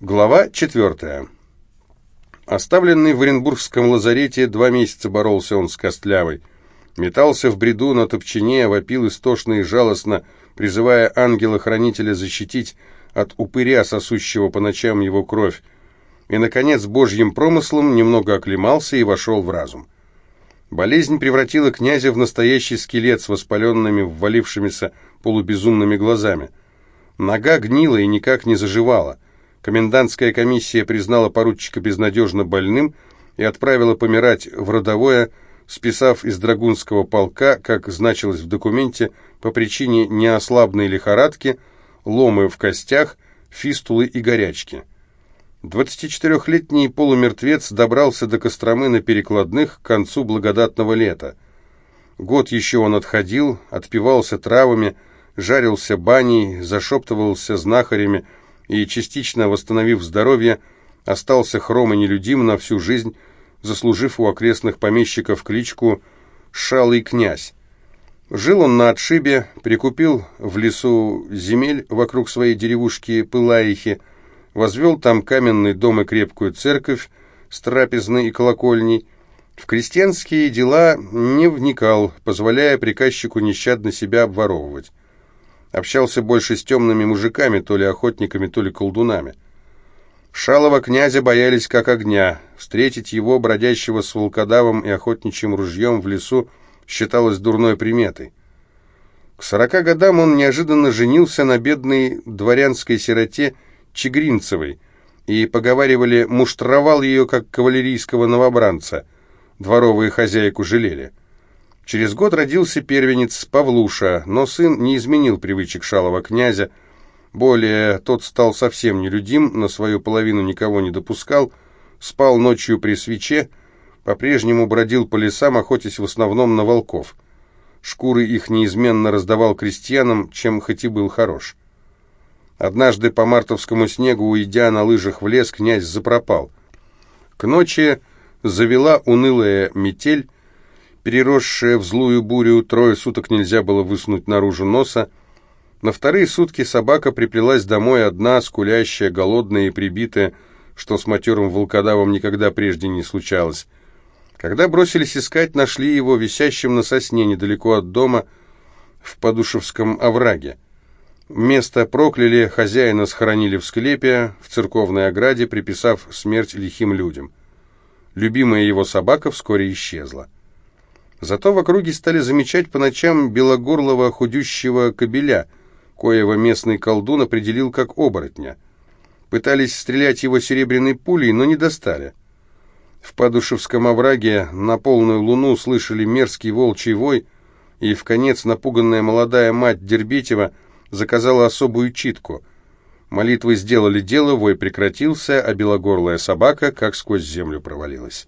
Глава четвертая. Оставленный в Оренбургском лазарете, два месяца боролся он с Костлявой. Метался в бреду на топчине, вопил истошно и жалостно, призывая ангела-хранителя защитить от упыря, сосущего по ночам его кровь. И, наконец, божьим промыслом немного оклемался и вошел в разум. Болезнь превратила князя в настоящий скелет с воспаленными, ввалившимися полубезумными глазами. Нога гнила и никак не заживала. Комендантская комиссия признала поручика безнадежно больным и отправила помирать в родовое, списав из драгунского полка, как значилось в документе, по причине неослабной лихорадки, ломы в костях, фистулы и горячки. 24-летний полумертвец добрался до Костромы на перекладных к концу благодатного лета. Год еще он отходил, отпивался травами, жарился баней, зашептывался знахарями, и, частично восстановив здоровье, остался хром и нелюдим на всю жизнь, заслужив у окрестных помещиков кличку «Шалый князь». Жил он на отшибе, прикупил в лесу земель вокруг своей деревушки Пылаихи, возвел там каменный дом и крепкую церковь с трапезной и колокольней. В крестьянские дела не вникал, позволяя приказчику нещадно себя обворовывать. Общался больше с темными мужиками, то ли охотниками, то ли колдунами. Шалова князя боялись как огня. Встретить его, бродящего с волкодавом и охотничьим ружьем в лесу, считалось дурной приметой. К сорока годам он неожиданно женился на бедной дворянской сироте Чегринцевой и, поговаривали, муштровал ее, как кавалерийского новобранца. Дворовые хозяйку жалели. Через год родился первенец Павлуша, но сын не изменил привычек шалого князя. Более, тот стал совсем нелюдим, на свою половину никого не допускал, спал ночью при свече, по-прежнему бродил по лесам, охотясь в основном на волков. Шкуры их неизменно раздавал крестьянам, чем хоть и был хорош. Однажды по мартовскому снегу, уйдя на лыжах в лес, князь запропал. К ночи завела унылая метель, переросшая в злую бурю, трое суток нельзя было высунуть наружу носа. На вторые сутки собака приплелась домой одна, скулящая, голодная и прибитая, что с матерым волкодавом никогда прежде не случалось. Когда бросились искать, нашли его висящим на сосне недалеко от дома в Подушевском овраге. Место прокляли, хозяина схоронили в склепе, в церковной ограде, приписав смерть лихим людям. Любимая его собака вскоре исчезла. Зато в округе стали замечать по ночам белогорлого худющего кобеля, коего местный колдун определил как оборотня. Пытались стрелять его серебряной пулей, но не достали. В Падушевском овраге на полную луну слышали мерзкий волчий вой, и в конец напуганная молодая мать Дербетева заказала особую читку. Молитвы сделали дело, вой прекратился, а белогорлая собака как сквозь землю провалилась.